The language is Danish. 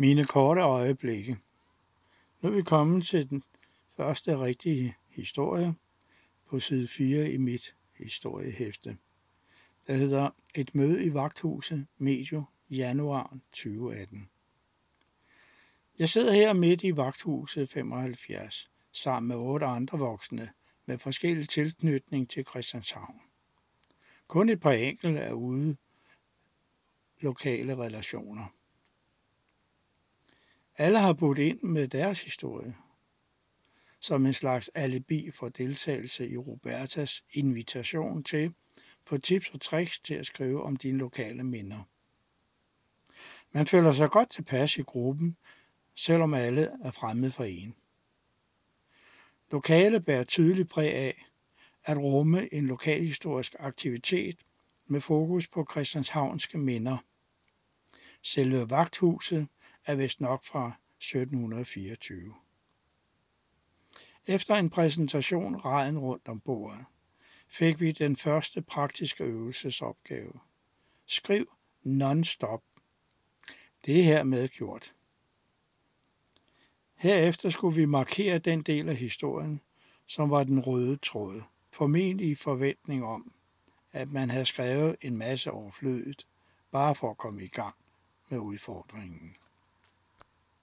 Mine korte øjeblikke. Nu er vi kommet til den første rigtige historie på side 4 i mit historiehæfte. Der hedder Et møde i vagthuset medio januar 2018. Jeg sidder her midt i vagthuset 75 sammen med otte andre voksne med forskellig tilknytning til Christianshavn. Kun et par enkelte er ude lokale relationer. Alle har budt ind med deres historie, som en slags alibi for deltagelse i Robertas invitation til få tips og tricks til at skrive om dine lokale minder. Man føler sig godt tilpas i gruppen, selvom alle er fremmede for en. Lokale bærer tydeligt præg af at rumme en lokalhistorisk aktivitet med fokus på Christianshavnske minder. Selve vagthuset er vist nok fra 1724. Efter en præsentation raden rundt om bordet, fik vi den første praktiske øvelsesopgave. Skriv non-stop. Det er hermed gjort. Herefter skulle vi markere den del af historien, som var den røde tråd, formentlig i forventning om, at man havde skrevet en masse overflødigt, bare for at komme i gang med udfordringen.